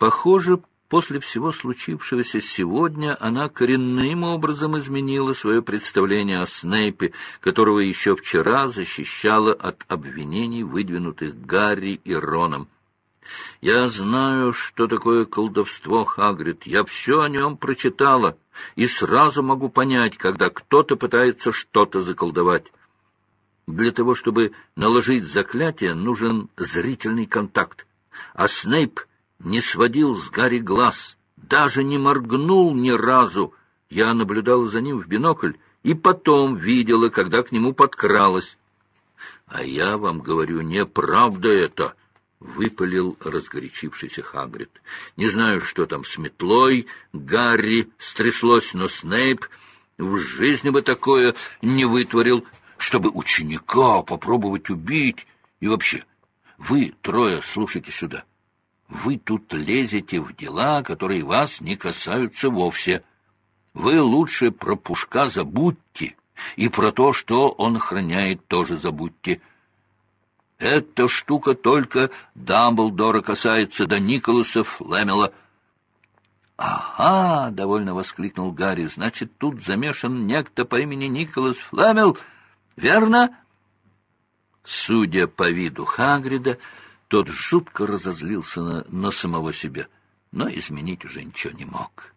Похоже, после всего случившегося сегодня она коренным образом изменила свое представление о Снейпе, которого еще вчера защищала от обвинений, выдвинутых Гарри и Роном. «Я знаю, что такое колдовство, Хагрид. Я все о нем прочитала, и сразу могу понять, когда кто-то пытается что-то заколдовать. Для того, чтобы наложить заклятие, нужен зрительный контакт. А Снейп не сводил с Гарри глаз, даже не моргнул ни разу. Я наблюдала за ним в бинокль и потом видела, когда к нему подкралась. — А я вам говорю, неправда это, — выпалил разгорячившийся Хагрид. — Не знаю, что там с метлой, Гарри стряслось, но Снейп в жизни бы такое не вытворил, чтобы ученика попробовать убить. И вообще, вы трое слушайте сюда. Вы тут лезете в дела, которые вас не касаются вовсе. Вы лучше про Пушка забудьте, и про то, что он охраняет, тоже забудьте. Эта штука только Дамблдора касается, да Николаса Флемела. «Ага!» — довольно воскликнул Гарри. «Значит, тут замешан некто по имени Николас Флемел, верно?» Судя по виду Хагрида, тот жутко разозлился на, на самого себя, но изменить уже ничего не мог.